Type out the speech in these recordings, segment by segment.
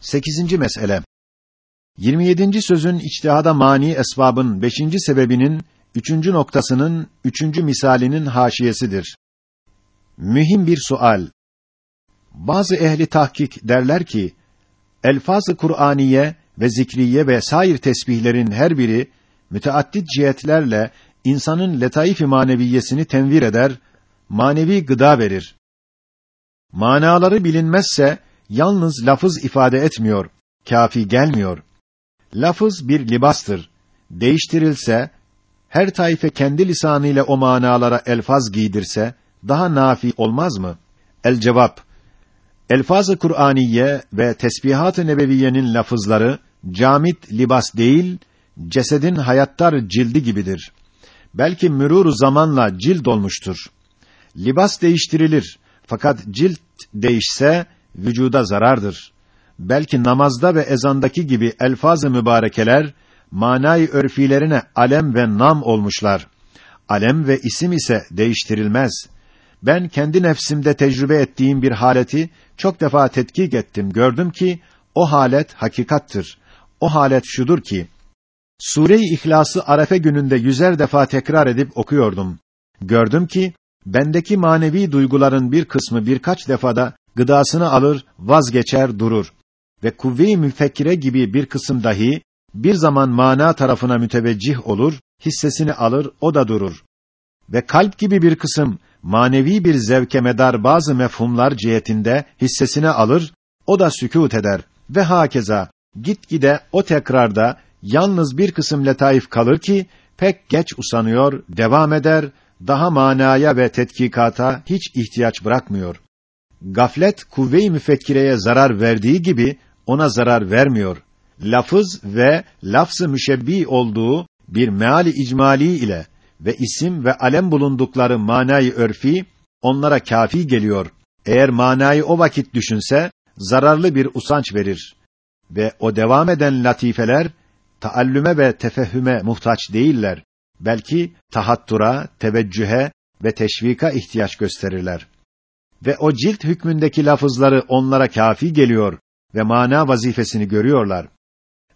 8. mesele. 27. sözün içtihada mani esbabın 5. sebebinin 3. noktasının 3. misalinin haşiyesidir. Mühim bir sual. Bazı ehli tahkik derler ki elfaz-ı Kur'aniye ve zikriye ve sair tesbihlerin her biri müteaddit cihetlerle insanın letaif-i maneviyesini tenvir eder, manevi gıda verir. Manaları bilinmezse yalnız lafız ifade etmiyor, kafi gelmiyor. Lafız bir libastır. Değiştirilse, her taife kendi lisanıyla o manalara elfaz giydirse, daha nafi olmaz mı? El cevap, Elfaz-ı Kur'aniye ve tesbihat-ı nebeviyenin lafızları, camit libas değil, cesedin hayattar cildi gibidir. Belki mürûr zamanla cild olmuştur. Libas değiştirilir, fakat cilt değişse, vücuda zarardır. Belki namazda ve ezandaki gibi elfaz-ı mübarekeler manayı örfilerine alem ve nam olmuşlar. Alem ve isim ise değiştirilmez. Ben kendi nefsimde tecrübe ettiğim bir haleti çok defa tetkik ettim, gördüm ki o halet hakikattır. O halet şudur ki Sure-i İhlas'ı Arefe gününde yüzer defa tekrar edip okuyordum. Gördüm ki bendeki manevi duyguların bir kısmı birkaç defada gıdasını alır, vazgeçer, durur. Ve kuvve-i müfekkire gibi bir kısım dahi bir zaman mana tarafına müteveccih olur, hissesini alır, o da durur. Ve kalp gibi bir kısım manevi bir zevke medar bazı mefhumlar cihetinde hissesini alır, o da sükût eder ve hakeza gitgide o tekrarda yalnız bir kısım letaif kalır ki pek geç usanıyor, devam eder, daha manaya ve tetkikata hiç ihtiyaç bırakmıyor. Gaflet kuvve-i müfekkireye zarar verdiği gibi ona zarar vermiyor. Lafız ve lafzı müşebbi olduğu bir meali icmali ile ve isim ve alem bulundukları manayı örfi onlara kafi geliyor. Eğer manayı o vakit düşünse zararlı bir usanç verir ve o devam eden latifeler taallüme ve tefehhüme muhtaç değiller. Belki tahattura, teveccühe ve teşvika ihtiyaç gösterirler. Ve o cilt hükmündeki lafızları onlara kafi geliyor ve mana vazifesini görüyorlar.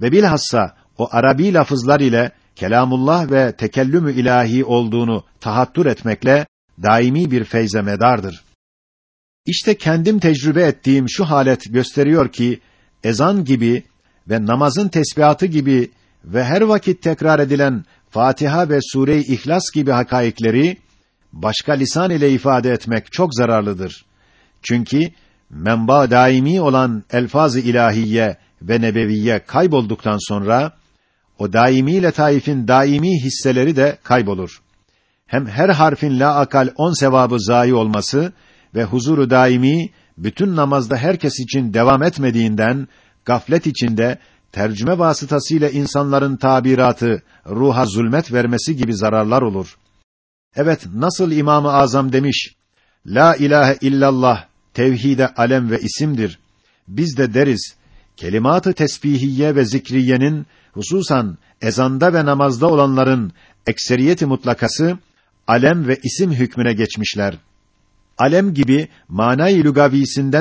Ve bilhassa o Arabi lafızlar ile kelamullah ve tekellümü ilahi olduğunu tahattür etmekle daimi bir feyze medardır. İşte kendim tecrübe ettiğim şu halet gösteriyor ki ezan gibi ve namazın tesbihatı gibi ve her vakit tekrar edilen Fatiha ve Sure-i İhlas gibi hakaikleri başka lisan ile ifade etmek çok zararlıdır. Çünkü menba daimi olan elfaz-ı ilahiye ve nebeviye kaybolduktan sonra o daimi letaifin daimi hisseleri de kaybolur. Hem her harfin la akal on sevabı zayi olması ve huzuru daimi bütün namazda herkes için devam etmediğinden gaflet içinde tercüme vasıtasıyla insanların tabiratı ruha zulmet vermesi gibi zararlar olur. Evet, nasıl İmam-ı Azam demiş, La ilahe illallah tevhide alem ve isimdir. Biz de deriz, kelimat-ı tesbihiye ve zikriyenin hususan ezanda ve namazda olanların ekseriyeti mutlakası alem ve isim hükmüne geçmişler. Alem gibi manayı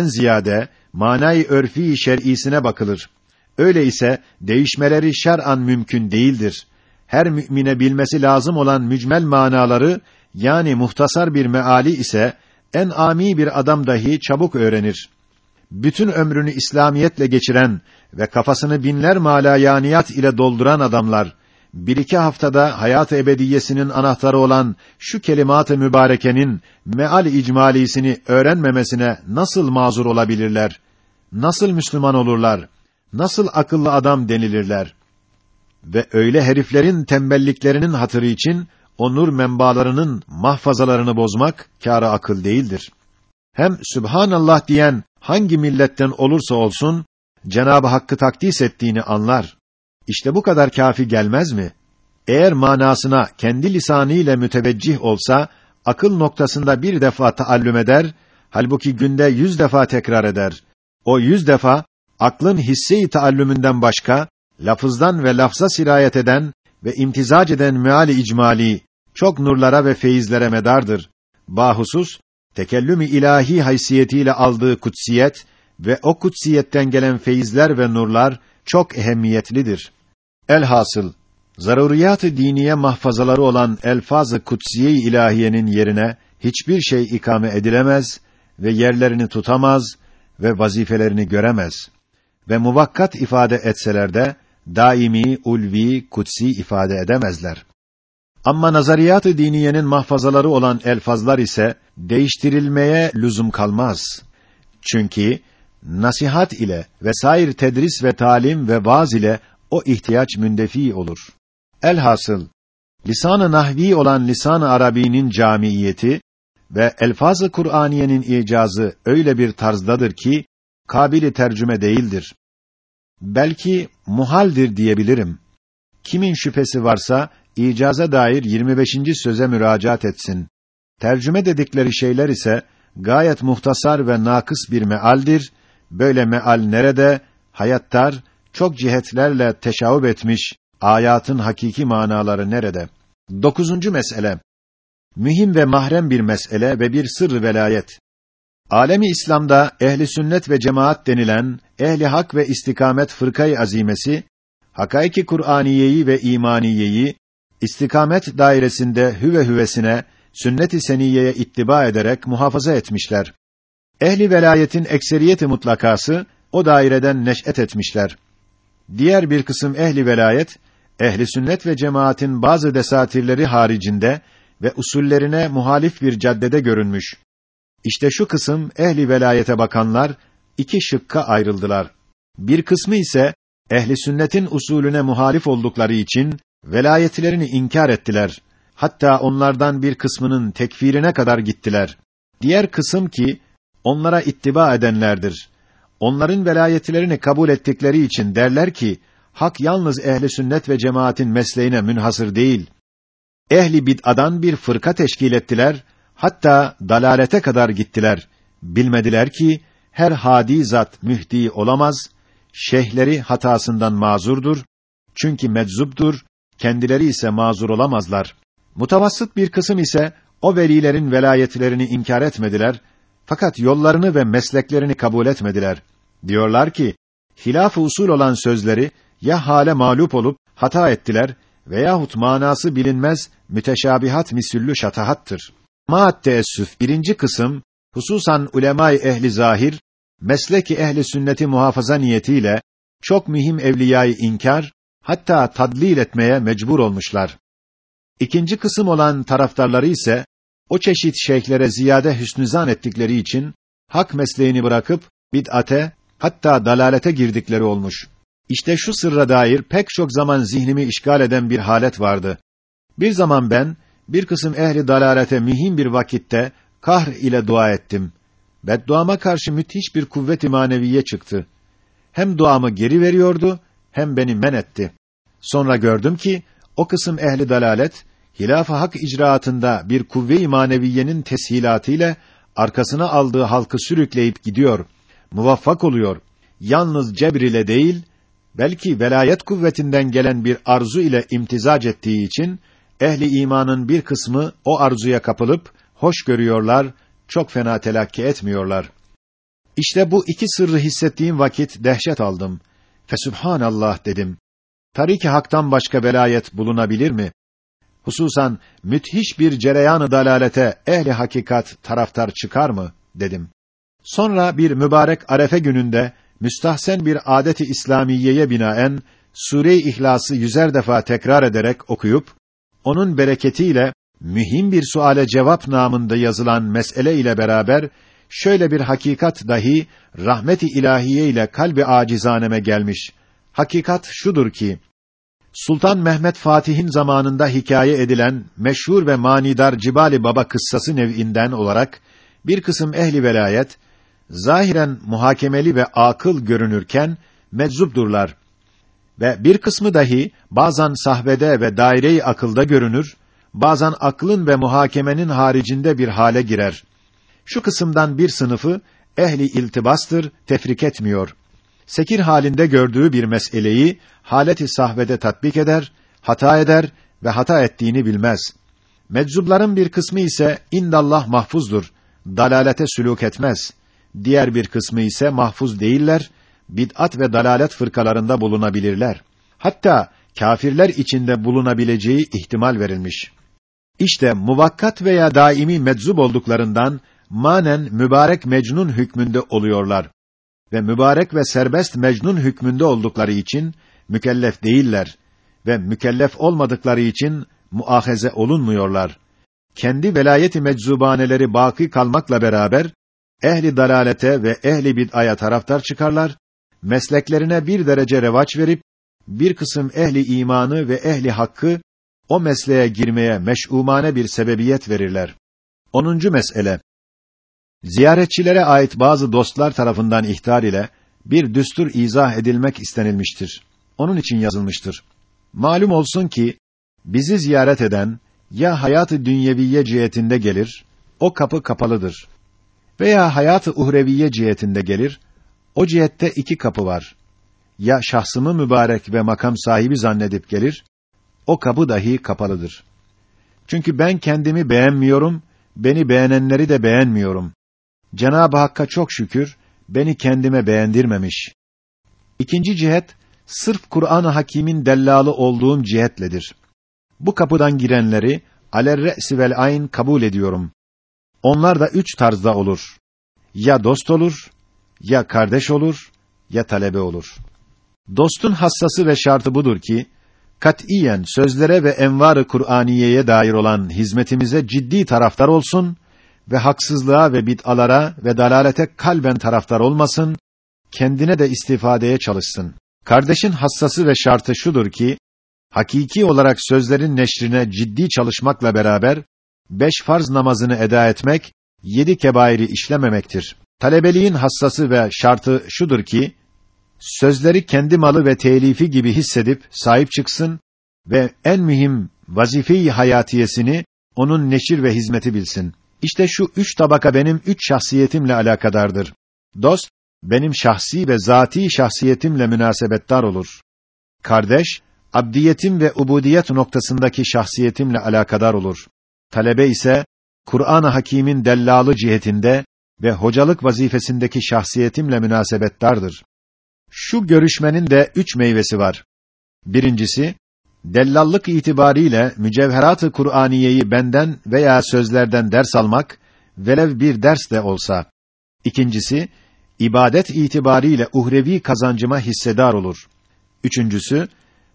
ziyade manayı örfi şer'isine bakılır. Öyle ise değişmeleri şer'an mümkün değildir. Her mümine bilmesi lazım olan mücmel manaları yani muhtasar bir meali ise en ami bir adam dahi çabuk öğrenir. Bütün ömrünü İslamiyetle geçiren ve kafasını binler malayaniyat ile dolduran adamlar bir iki haftada hayat ebediyesinin anahtarı olan şu kelimat-ı mübarekenin meal icmalisini öğrenmemesine nasıl mazur olabilirler? Nasıl Müslüman olurlar? Nasıl akıllı adam denilirler? Ve öyle heriflerin tembelliklerinin hatırı için o nur mahfazalarını bozmak kârı akıl değildir. Hem Sübhanallah diyen hangi milletten olursa olsun Cenab-ı Hakk'ı takdis ettiğini anlar. İşte bu kadar kafi gelmez mi? Eğer manasına kendi lisanı ile müteveccih olsa, akıl noktasında bir defa taallüm eder, halbuki günde yüz defa tekrar eder. O yüz defa, aklın hisse-i taallümünden başka, lafızdan ve lafza sirayet eden ve imtizac eden meali icmali, çok nurlara ve feyizlere medardır. Bahusus, tekellüm-i ilahi haysiyetiyle aldığı kutsiyet ve o kutsiyetten gelen feyizler ve nurlar çok ehemmiyetlidir. Elhasıl zaruriyat-ı diniye mahfazaları olan elfaz-ı kutsiye ilahiyenin yerine hiçbir şey ikame edilemez ve yerlerini tutamaz ve vazifelerini göremez ve muvakkat ifade etseler de daimi, ulvi, kutsi ifade edemezler. Ama nazariyat-ı diniyenin mahfazaları olan elfazlar ise değiştirilmeye lüzum kalmaz. Çünkü nasihat ile vesair tedris ve talim ve vaaz ile o ihtiyaç mündefi olur. Elhasıl lisan-ı nahvi olan lisan-ı arabinin camiiyeti ve elfaz-ı Kur'aniyenin icazı öyle bir tarzdadır ki kabili tercüme değildir. Belki muhaldir diyebilirim. Kimin şüphesi varsa icaza dair 25. söze müracaat etsin. Tercüme dedikleri şeyler ise gayet muhtasar ve nakıs bir mealdir. Böyle meal nerede? Hayattar çok cihetlerle teşavüp etmiş ayatın hakiki manaları nerede? Dokuzuncu mesele. Mühim ve mahrem bir mesele ve bir sır velayet. Alemi İslam'da ehli sünnet ve cemaat denilen ehli hak ve istikamet fırkayı azimesi hakaiki Kur'aniyeyi ve imaniyeyi istikamet dairesinde hüve hüvesine sünnet-i seniyeye ittiba ederek muhafaza etmişler. Ehli velayetin ekseriyeti mutlakası o daireden neş'et etmişler. Diğer bir kısım ehli velayet ehli sünnet ve cemaatin bazı desatirleri haricinde ve usullerine muhalif bir caddede görünmüş. İşte şu kısım ehli velayete bakanlar iki şıkka ayrıldılar. Bir kısmı ise ehli sünnetin usulüne muhalif oldukları için velayetlerini inkar ettiler. Hatta onlardan bir kısmının tekfirine kadar gittiler. Diğer kısım ki onlara ittiba edenlerdir. Onların velayetlerini kabul ettikleri için derler ki hak yalnız ehli sünnet ve cemaatin mesleğine münhasır değil. Ehli bid'adan bir fırka teşkil ettiler, hatta dalalete kadar gittiler. Bilmediler ki her hadi zat mühdi olamaz, şeyhleri hatasından mazurdur, çünkü meczubdur, kendileri ise mazur olamazlar. Mutavassıt bir kısım ise o velilerin velayetlerini inkar etmediler, fakat yollarını ve mesleklerini kabul etmediler. Diyorlar ki, hilaf-ı usul olan sözleri ya hale mağlup olup hata ettiler veyahut manası bilinmez müteşabihat misüllü şatahattır. Maat teessüf birinci kısım hususan ulemay ehli zahir mesleki ehli sünneti muhafaza niyetiyle çok mühim evliyayı inkar hatta tadlil etmeye mecbur olmuşlar. İkinci kısım olan taraftarları ise o çeşit şeyhlere ziyade hüsnüzan ettikleri için hak mesleğini bırakıp bid'ate hatta dalalete girdikleri olmuş. İşte şu sırra dair pek çok zaman zihnimi işgal eden bir halet vardı. Bir zaman ben bir kısım ehli dalalete mühim bir vakitte kahr ile dua ettim. Bedduama karşı müthiş bir kuvvet-i maneviye çıktı. Hem duamı geri veriyordu hem beni men etti. Sonra gördüm ki o kısım ehli dalalet hilaf-ı hak icraatında bir kuvve-i maneviyenin teshilatıyla arkasına aldığı halkı sürükleyip gidiyor. Muvaffak oluyor. Yalnız cebr ile değil, belki velayet kuvvetinden gelen bir arzu ile imtizac ettiği için ehli imanın bir kısmı o arzuya kapılıp hoş görüyorlar, çok fena telakki etmiyorlar. İşte bu iki sırrı hissettiğim vakit dehşet aldım. Fesubhanallah dedim. Tarik-i haktan başka velayet bulunabilir mi? Hususan müthiş bir cereyanı dalalete ehli hakikat taraftar çıkar mı dedim. Sonra bir mübarek arefe gününde müstahsen bir adeti İslamiyeye binaen Sure-i İhlas'ı yüzer defa tekrar ederek okuyup onun bereketiyle mühim bir suale cevap namında yazılan mesele ile beraber şöyle bir hakikat dahi rahmet-i ilahiye ile kalbi acizaneme gelmiş. Hakikat şudur ki Sultan Mehmet Fatih'in zamanında hikaye edilen meşhur ve manidar Cibali Baba kıssası nev'inden olarak bir kısım ehli velayet zahiren muhakemeli ve akıl görünürken meczupdurlar ve bir kısmı dahi bazen sahvede ve daire-i akılda görünür, bazen aklın ve muhakemenin haricinde bir hale girer. Şu kısımdan bir sınıfı ehli iltibastır, tefrik etmiyor. Sekir halinde gördüğü bir meseleyi haleti sahvede tatbik eder, hata eder ve hata ettiğini bilmez. Meczubların bir kısmı ise indallah mahfuzdur, dalalete sülûk etmez diğer bir kısmı ise mahfuz değiller, bid'at ve dalalet fırkalarında bulunabilirler. Hatta kâfirler içinde bulunabileceği ihtimal verilmiş. İşte muvakkat veya daimi meczub olduklarından manen mübarek mecnun hükmünde oluyorlar ve mübarek ve serbest mecnun hükmünde oldukları için mükellef değiller ve mükellef olmadıkları için muahaze olunmuyorlar. Kendi velayeti meczubaneleri baki kalmakla beraber ehli dalalete ve ehli bid'aya taraftar çıkarlar, mesleklerine bir derece revaç verip bir kısım ehli imanı ve ehli hakkı o mesleğe girmeye meş'umane bir sebebiyet verirler. 10. mesele Ziyaretçilere ait bazı dostlar tarafından ihtar ile bir düstur izah edilmek istenilmiştir. Onun için yazılmıştır. Malum olsun ki bizi ziyaret eden ya hayatı dünyeviye cihetinde gelir, o kapı kapalıdır. Veya hayatı uhreviye cihetinde gelir, o cihette iki kapı var. Ya şahsımı mübarek ve makam sahibi zannedip gelir, o kapı dahi kapalıdır. Çünkü ben kendimi beğenmiyorum, beni beğenenleri de beğenmiyorum. Cenab-ı Hakk'a çok şükür beni kendime beğendirmemiş. İkinci cihet sırf Kur'an-ı Hakîm'in dellalı olduğum cihetledir. Bu kapıdan girenleri alerre'si vel ayn kabul ediyorum. Onlar da üç tarzda olur. Ya dost olur, ya kardeş olur, ya talebe olur. Dostun hassası ve şartı budur ki katiyen sözlere ve envar-ı Kur'aniyeye dair olan hizmetimize ciddi taraftar olsun ve haksızlığa ve bid'alara ve dalalete kalben taraftar olmasın, kendine de istifadeye çalışsın. Kardeşin hassası ve şartı şudur ki, hakiki olarak sözlerin neşrine ciddi çalışmakla beraber, beş farz namazını eda etmek, yedi kebairi işlememektir. Talebeliğin hassası ve şartı şudur ki, sözleri kendi malı ve telifi gibi hissedip sahip çıksın ve en mühim vazife-i hayatiyesini onun neşir ve hizmeti bilsin. İşte şu üç tabaka benim üç şahsiyetimle alakadardır. Dost, benim şahsi ve zati şahsiyetimle münasebettar olur. Kardeş, abdiyetim ve ubudiyet noktasındaki şahsiyetimle alakadar olur. Talebe ise, Kur'an-ı Hakîm'in dellalı cihetinde ve hocalık vazifesindeki şahsiyetimle münasebettardır. Şu görüşmenin de üç meyvesi var. Birincisi, dellallık itibariyle mücevherat-ı Kur'aniyeyi benden veya sözlerden ders almak, velev bir ders de olsa. İkincisi, ibadet itibariyle uhrevi kazancıma hissedar olur. Üçüncüsü,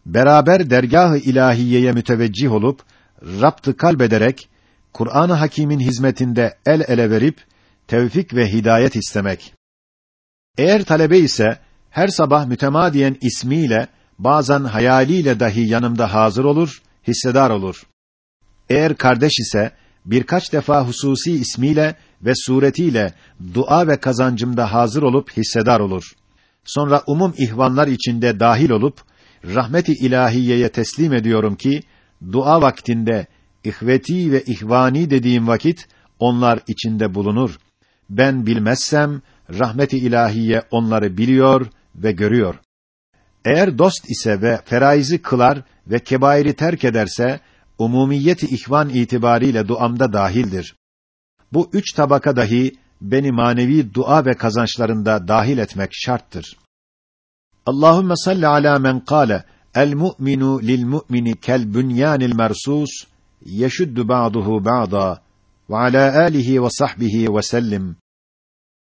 beraber dergâh-ı ilahiyeye müteveccih olup, raptı kalbederek, Kur'an-ı Hakîm'in hizmetinde el ele verip, tevfik ve hidayet istemek. Eğer talebe ise, her sabah mütemadiyen ismiyle, bazen hayaliyle dahi yanımda hazır olur, hissedar olur. Eğer kardeş ise, birkaç defa hususi ismiyle ve suretiyle dua ve kazancımda hazır olup hissedar olur. Sonra umum ihvanlar içinde dahil olup rahmeti ilahiyeye teslim ediyorum ki dua vaktinde ihveti ve ihvani dediğim vakit onlar içinde bulunur. Ben bilmezsem rahmeti ilahiye onları biliyor ve görüyor. Eğer dost ise ve feraizi kılar ve kebairi terk ederse umumiyeti ihvan itibariyle duamda dahildir. Bu üç tabaka dahi beni manevi dua ve kazançlarında dahil etmek şarttır. Allahumme salli ala men kâle el mu'minu lil mu'mini kel bunyanil mersus yeşuddu ba'duhu ba'da وعلى آله وصحبه وسلم.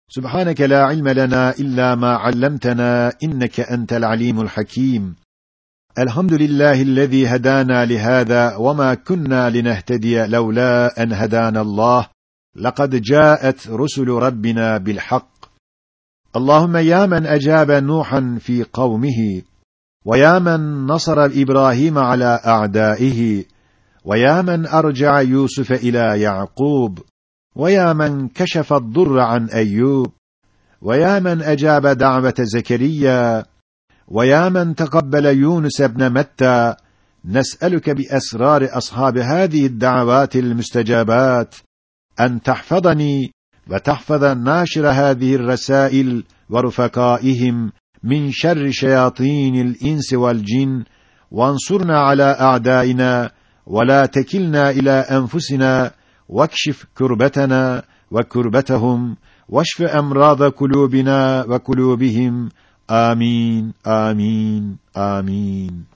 سبحانك لا علم لنا إلا ما علمتنا إنك أنت العليم الحكيم. الحمد لله الذي هدانا لهذا وما كنا لنهتدي لولا أن هدانا الله. لقد جاءت رسل ربنا بالحق. اللهم يا من أجاب نوحا في قومه ويا من نصر إبراهيم على أعدائه. ويا من أرجع يوسف إلى يعقوب ويا من كشف الضر عن أيوب ويا من أجاب دعوة زكريا ويا من تقبل يونس بن متى نسألك بأسرار أصحاب هذه الدعوات المستجابات أن تحفظني وتحفظ ناشر هذه الرسائل ورفقائهم من شر شياطين الإنس والجن وانصرنا على أعدائنا ولا تكلنا إلى أنفسنا واكشف كربتنا وكربتهم واشف أمراض قلوبنا وقلوبهم. آمين آمين آمين.